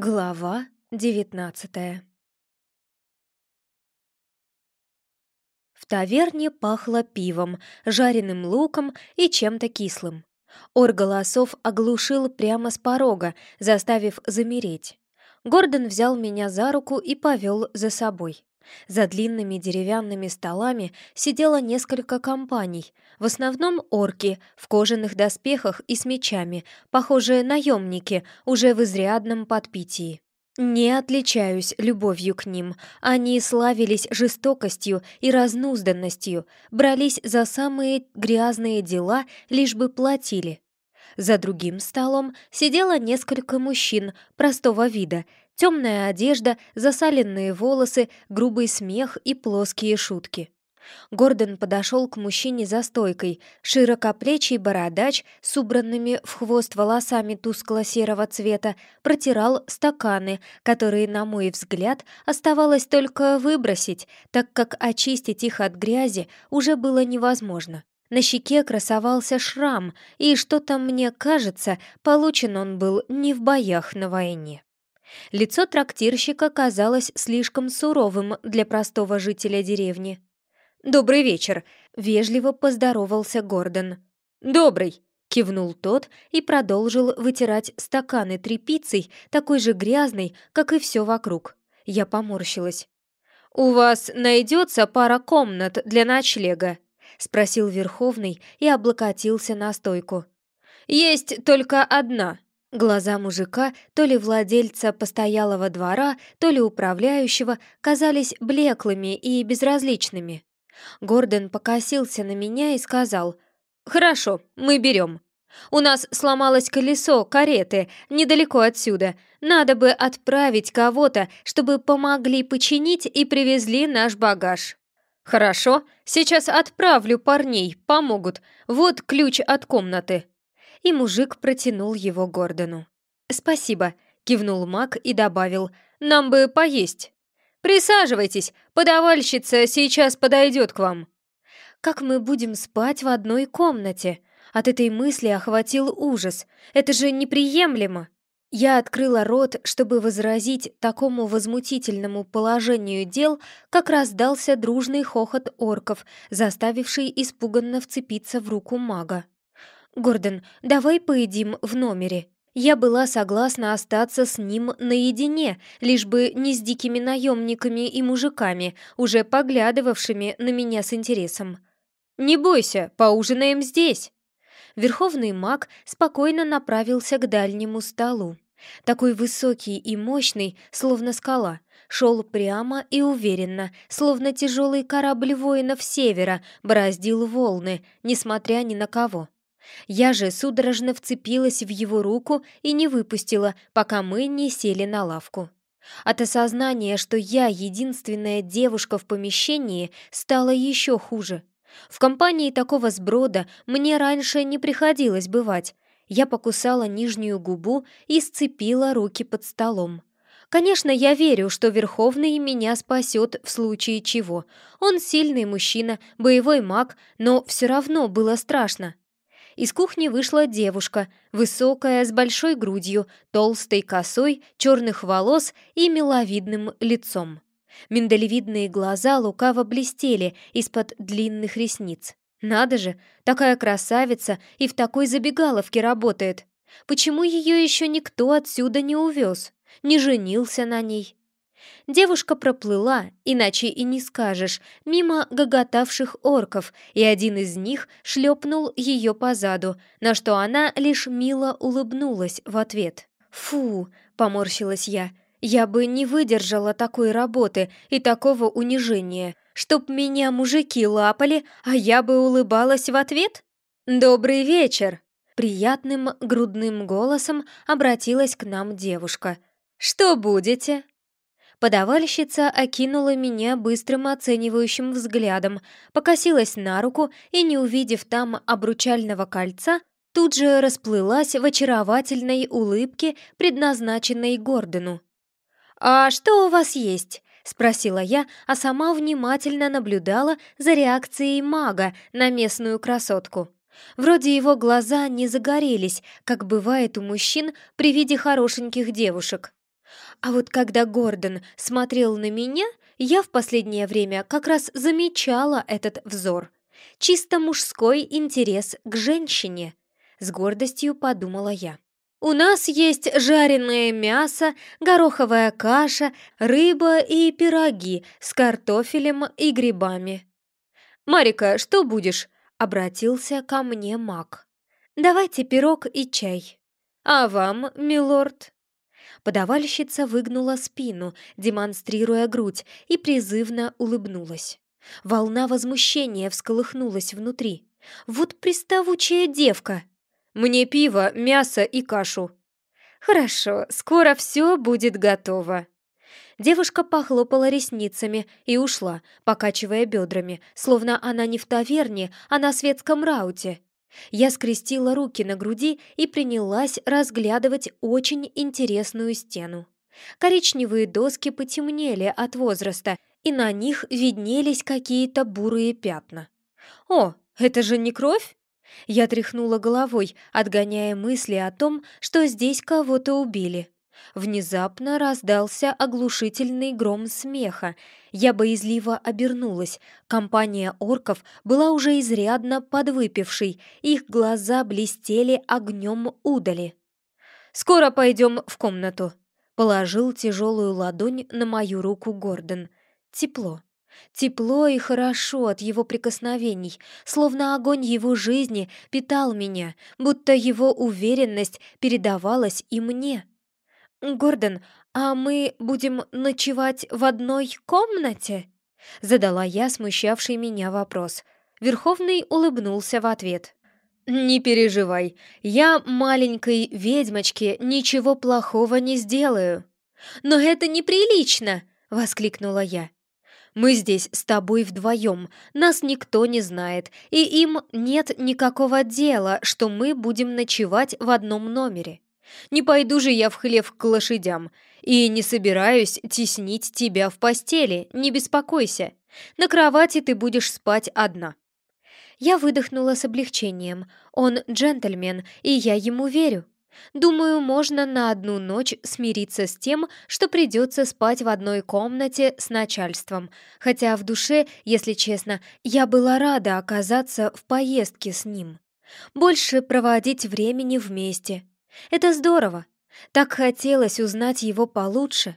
Глава девятнадцатая В таверне пахло пивом, жареным луком и чем-то кислым. Ор голосов оглушил прямо с порога, заставив замереть. Гордон взял меня за руку и повел за собой. За длинными деревянными столами сидело несколько компаний, в основном орки, в кожаных доспехах и с мечами, похожие наемники, уже в изрядном подпитии. Не отличаюсь любовью к ним. Они славились жестокостью и разнузданностью, брались за самые грязные дела, лишь бы платили. За другим столом сидело несколько мужчин простого вида, темная одежда, засаленные волосы, грубый смех и плоские шутки. Гордон подошел к мужчине за стойкой, широкоплечий бородач с убранными в хвост волосами тускло-серого цвета протирал стаканы, которые, на мой взгляд, оставалось только выбросить, так как очистить их от грязи уже было невозможно. На щеке красовался шрам, и что-то мне кажется, получен он был не в боях на войне. Лицо трактирщика казалось слишком суровым для простого жителя деревни. «Добрый вечер», — вежливо поздоровался Гордон. «Добрый», — кивнул тот и продолжил вытирать стаканы тряпицей, такой же грязной, как и все вокруг. Я поморщилась. «У вас найдется пара комнат для ночлега?» — спросил Верховный и облокотился на стойку. «Есть только одна». Глаза мужика, то ли владельца постоялого двора, то ли управляющего, казались блеклыми и безразличными. Гордон покосился на меня и сказал, «Хорошо, мы берем. У нас сломалось колесо кареты недалеко отсюда. Надо бы отправить кого-то, чтобы помогли починить и привезли наш багаж». «Хорошо, сейчас отправлю парней, помогут. Вот ключ от комнаты». И мужик протянул его Гордону. «Спасибо», — кивнул маг и добавил, «нам бы поесть». «Присаживайтесь, подавальщица сейчас подойдет к вам». «Как мы будем спать в одной комнате?» От этой мысли охватил ужас. «Это же неприемлемо!» Я открыла рот, чтобы возразить такому возмутительному положению дел, как раздался дружный хохот орков, заставивший испуганно вцепиться в руку мага. «Гордон, давай поедим в номере», я была согласна остаться с ним наедине, лишь бы не с дикими наемниками и мужиками, уже поглядывавшими на меня с интересом. «Не бойся, поужинаем здесь!» Верховный маг спокойно направился к дальнему столу. Такой высокий и мощный, словно скала, шел прямо и уверенно, словно тяжелый корабль воинов севера бороздил волны, несмотря ни на кого. Я же судорожно вцепилась в его руку и не выпустила, пока мы не сели на лавку. От осознания, что я единственная девушка в помещении, стало еще хуже. В компании такого сброда мне раньше не приходилось бывать. Я покусала нижнюю губу и сцепила руки под столом. Конечно, я верю, что Верховный меня спасет в случае чего. Он сильный мужчина, боевой маг, но все равно было страшно. Из кухни вышла девушка, высокая, с большой грудью, толстой косой, черных волос и миловидным лицом. Миндалевидные глаза лукаво блестели из-под длинных ресниц. Надо же, такая красавица и в такой забегаловке работает. Почему ее еще никто отсюда не увез, не женился на ней? Девушка проплыла, иначе и не скажешь, мимо гоготавших орков, и один из них шлепнул ее по заду, на что она лишь мило улыбнулась в ответ. «Фу!» — поморщилась я. «Я бы не выдержала такой работы и такого унижения, чтоб меня мужики лапали, а я бы улыбалась в ответ? Добрый вечер!» Приятным грудным голосом обратилась к нам девушка. «Что будете?» Подавальщица окинула меня быстрым оценивающим взглядом, покосилась на руку и, не увидев там обручального кольца, тут же расплылась в очаровательной улыбке, предназначенной Гордону. «А что у вас есть?» — спросила я, а сама внимательно наблюдала за реакцией мага на местную красотку. Вроде его глаза не загорелись, как бывает у мужчин при виде хорошеньких девушек. А вот когда Гордон смотрел на меня, я в последнее время как раз замечала этот взор. Чисто мужской интерес к женщине, с гордостью подумала я. У нас есть жареное мясо, гороховая каша, рыба и пироги с картофелем и грибами. «Марика, что будешь?» — обратился ко мне маг. «Давайте пирог и чай». «А вам, милорд?» Подавальщица выгнула спину, демонстрируя грудь, и призывно улыбнулась. Волна возмущения всколыхнулась внутри. «Вот приставучая девка!» Мне пиво, мясо и кашу». «Хорошо, скоро все будет готово». Девушка похлопала ресницами и ушла, покачивая бедрами, словно она не в таверне, а на светском рауте. Я скрестила руки на груди и принялась разглядывать очень интересную стену. Коричневые доски потемнели от возраста, и на них виднелись какие-то бурые пятна. «О, это же не кровь?» Я тряхнула головой, отгоняя мысли о том, что здесь кого-то убили. Внезапно раздался оглушительный гром смеха. Я боязливо обернулась. Компания орков была уже изрядно подвыпившей, их глаза блестели огнем удали. «Скоро пойдем в комнату», — положил тяжелую ладонь на мою руку Гордон. Тепло. Тепло и хорошо от его прикосновений, словно огонь его жизни питал меня, будто его уверенность передавалась и мне. «Гордон, а мы будем ночевать в одной комнате?» Задала я смущавший меня вопрос. Верховный улыбнулся в ответ. «Не переживай, я маленькой ведьмочке ничего плохого не сделаю». «Но это неприлично!» — воскликнула я. Мы здесь с тобой вдвоем, нас никто не знает, и им нет никакого дела, что мы будем ночевать в одном номере. Не пойду же я в хлев к лошадям, и не собираюсь теснить тебя в постели, не беспокойся. На кровати ты будешь спать одна». Я выдохнула с облегчением. Он джентльмен, и я ему верю. Думаю, можно на одну ночь смириться с тем, что придется спать в одной комнате с начальством, хотя в душе, если честно, я была рада оказаться в поездке с ним. Больше проводить времени вместе. Это здорово. Так хотелось узнать его получше.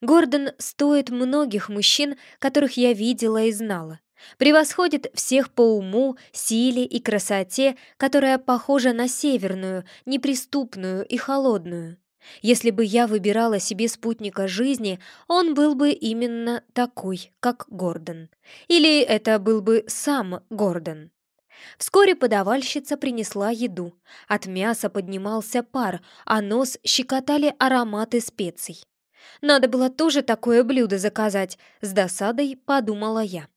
Гордон стоит многих мужчин, которых я видела и знала. Превосходит всех по уму, силе и красоте, которая похожа на северную, неприступную и холодную. Если бы я выбирала себе спутника жизни, он был бы именно такой, как Гордон. Или это был бы сам Гордон. Вскоре подавальщица принесла еду. От мяса поднимался пар, а нос щекотали ароматы специй. Надо было тоже такое блюдо заказать, с досадой подумала я.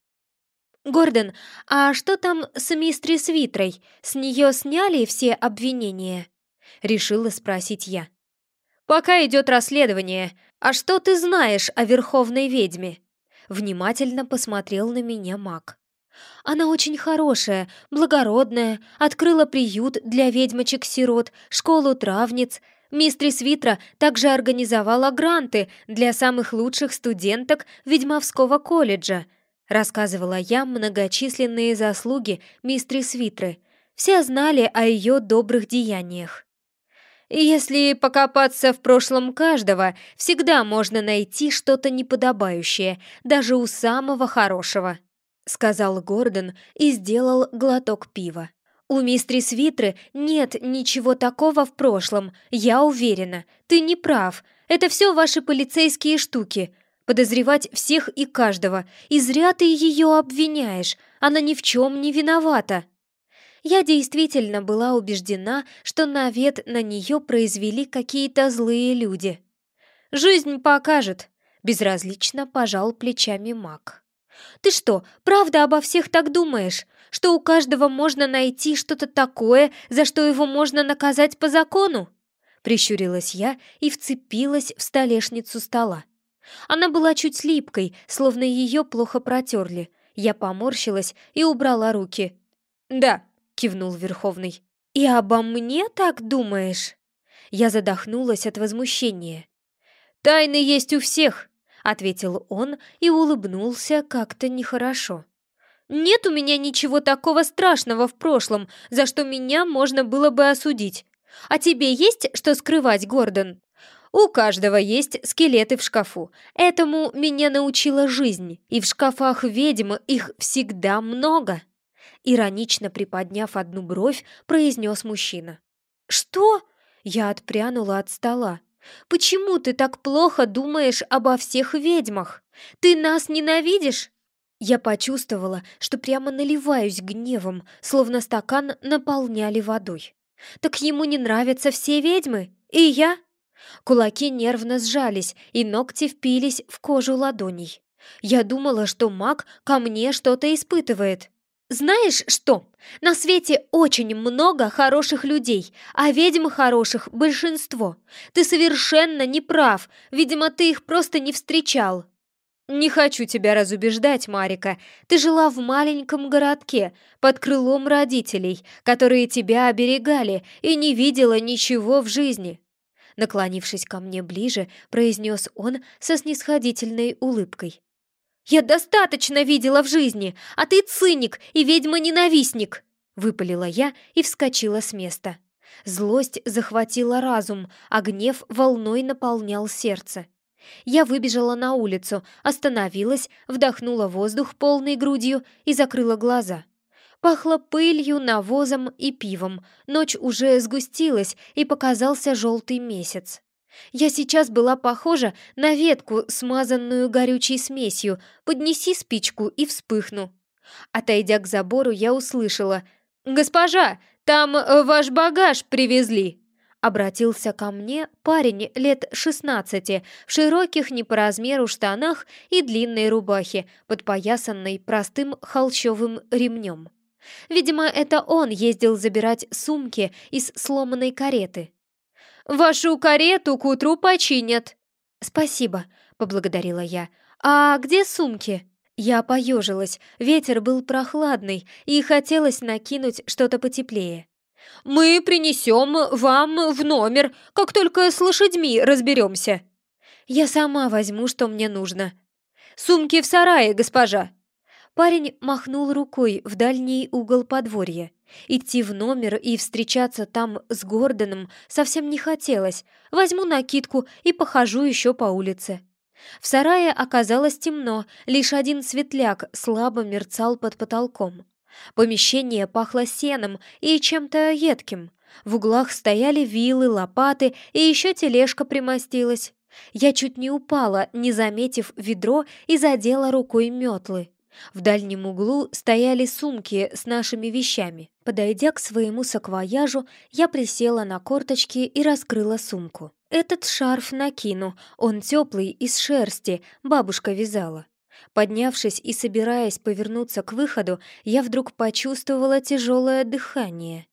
«Гордон, а что там с мистрис Витрой? С нее сняли все обвинения?» Решила спросить я. «Пока идет расследование. А что ты знаешь о Верховной ведьме?» Внимательно посмотрел на меня маг. Она очень хорошая, благородная, открыла приют для ведьмочек-сирот, школу травниц. Мистрис Витра также организовала гранты для самых лучших студенток ведьмовского колледжа — Рассказывала я многочисленные заслуги мистрис Витры. Все знали о ее добрых деяниях. Если покопаться в прошлом каждого, всегда можно найти что-то неподобающее, даже у самого хорошего», — сказал Гордон и сделал глоток пива. «У мистрис Витры нет ничего такого в прошлом, я уверена. Ты не прав. Это все ваши полицейские штуки подозревать всех и каждого, и зря ты ее обвиняешь, она ни в чем не виновата. Я действительно была убеждена, что навет на нее произвели какие-то злые люди. «Жизнь покажет», — безразлично пожал плечами маг. «Ты что, правда обо всех так думаешь? Что у каждого можно найти что-то такое, за что его можно наказать по закону?» Прищурилась я и вцепилась в столешницу стола. Она была чуть липкой, словно ее плохо протерли. Я поморщилась и убрала руки. «Да», — кивнул Верховный. «И обо мне так думаешь?» Я задохнулась от возмущения. «Тайны есть у всех», — ответил он и улыбнулся как-то нехорошо. «Нет у меня ничего такого страшного в прошлом, за что меня можно было бы осудить. А тебе есть что скрывать, Гордон?» «У каждого есть скелеты в шкафу. Этому меня научила жизнь, и в шкафах ведьм их всегда много». Иронично приподняв одну бровь, произнес мужчина. «Что?» Я отпрянула от стола. «Почему ты так плохо думаешь обо всех ведьмах? Ты нас ненавидишь?» Я почувствовала, что прямо наливаюсь гневом, словно стакан наполняли водой. «Так ему не нравятся все ведьмы? И я?» Кулаки нервно сжались, и ногти впились в кожу ладоней. Я думала, что маг ко мне что-то испытывает. «Знаешь что? На свете очень много хороших людей, а ведьм хороших большинство. Ты совершенно не прав, видимо, ты их просто не встречал». «Не хочу тебя разубеждать, Марика. Ты жила в маленьком городке, под крылом родителей, которые тебя оберегали, и не видела ничего в жизни». Наклонившись ко мне ближе, произнес он со снисходительной улыбкой. «Я достаточно видела в жизни, а ты циник и ведьма-ненавистник!» Выпалила я и вскочила с места. Злость захватила разум, а гнев волной наполнял сердце. Я выбежала на улицу, остановилась, вдохнула воздух полной грудью и закрыла глаза. Пахло пылью, навозом и пивом. Ночь уже сгустилась, и показался желтый месяц. Я сейчас была похожа на ветку, смазанную горючей смесью. Поднеси спичку и вспыхну. Отойдя к забору, я услышала. «Госпожа, там э, ваш багаж привезли!» Обратился ко мне парень лет шестнадцати в широких не по размеру штанах и длинной рубахе, подпоясанной простым холщовым ремнем. Видимо, это он ездил забирать сумки из сломанной кареты. Вашу карету к утру починят». «Спасибо», — поблагодарила я. «А где сумки?» Я поежилась, ветер был прохладный, и хотелось накинуть что-то потеплее. «Мы принесем вам в номер, как только с лошадьми разберемся». «Я сама возьму, что мне нужно». «Сумки в сарае, госпожа». Парень махнул рукой в дальний угол подворья. Идти в номер и встречаться там с Гордоном совсем не хотелось. Возьму накидку и похожу еще по улице. В сарае оказалось темно, лишь один светляк слабо мерцал под потолком. Помещение пахло сеном и чем-то едким. В углах стояли вилы, лопаты и еще тележка примостилась. Я чуть не упала, не заметив ведро, и задела рукой метлы. В дальнем углу стояли сумки с нашими вещами. Подойдя к своему саквояжу, я присела на корточки и раскрыла сумку. Этот шарф накину, он теплый, из шерсти, бабушка вязала. Поднявшись и собираясь повернуться к выходу, я вдруг почувствовала тяжелое дыхание.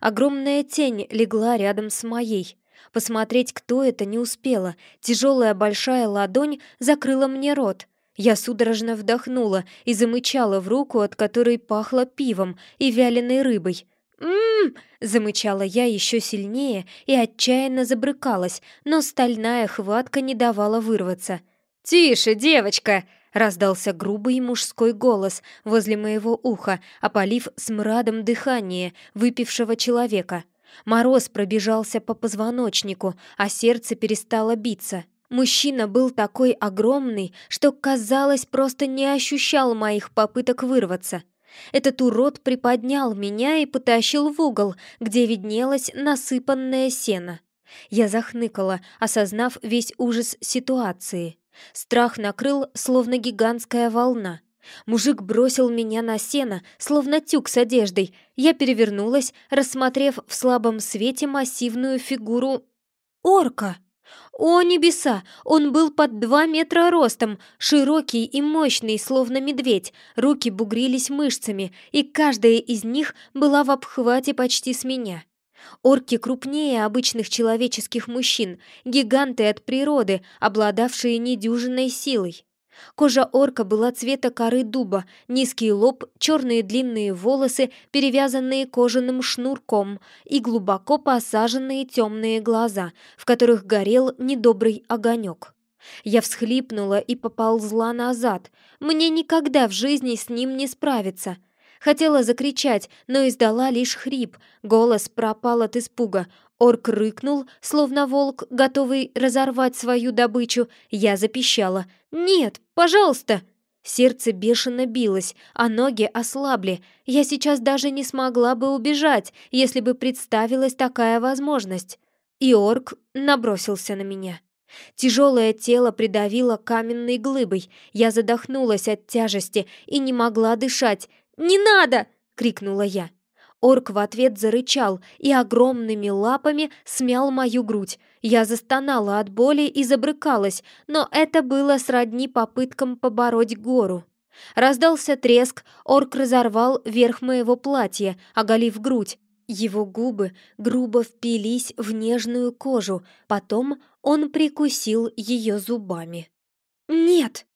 Огромная тень легла рядом с моей. Посмотреть, кто это, не успела. Тяжелая большая ладонь закрыла мне рот — я судорожно вдохнула и замычала в руку, от которой пахло пивом и вяленой рыбой. «М-м-м!» замычала я еще сильнее и отчаянно забрыкалась, но стальная хватка не давала вырваться. «Тише, девочка!» — раздался грубый мужской голос возле моего уха, опалив смрадом дыхание выпившего человека. Мороз пробежался по позвоночнику, а сердце перестало биться. Мужчина был такой огромный, что, казалось, просто не ощущал моих попыток вырваться. Этот урод приподнял меня и потащил в угол, где виднелось насыпанное сено. Я захныкала, осознав весь ужас ситуации. Страх накрыл, словно гигантская волна. Мужик бросил меня на сено, словно тюк с одеждой. Я перевернулась, рассмотрев в слабом свете массивную фигуру орка. О небеса! Он был под два метра ростом, широкий и мощный, словно медведь, руки бугрились мышцами, и каждая из них была в обхвате почти с меня. Орки крупнее обычных человеческих мужчин, гиганты от природы, обладавшие недюжинной силой. Кожа орка была цвета коры дуба, низкий лоб, черные длинные волосы, перевязанные кожаным шнурком, и глубоко посаженные темные глаза, в которых горел недобрый огонек. Я всхлипнула и поползла назад. Мне никогда в жизни с ним не справиться. Хотела закричать, но издала лишь хрип. Голос пропал от испуга. Орк рыкнул, словно волк, готовый разорвать свою добычу. Я запищала. «Нет, пожалуйста!» Сердце бешено билось, а ноги ослабли. Я сейчас даже не смогла бы убежать, если бы представилась такая возможность. И орк набросился на меня. Тяжелое тело придавило каменной глыбой. Я задохнулась от тяжести и не могла дышать. «Не надо!» — крикнула я. Орк в ответ зарычал и огромными лапами смял мою грудь. Я застонала от боли и забрыкалась, но это было сродни попыткам побороть гору. Раздался треск, орк разорвал верх моего платья, оголив грудь. Его губы грубо впились в нежную кожу, потом он прикусил ее зубами. «Нет!»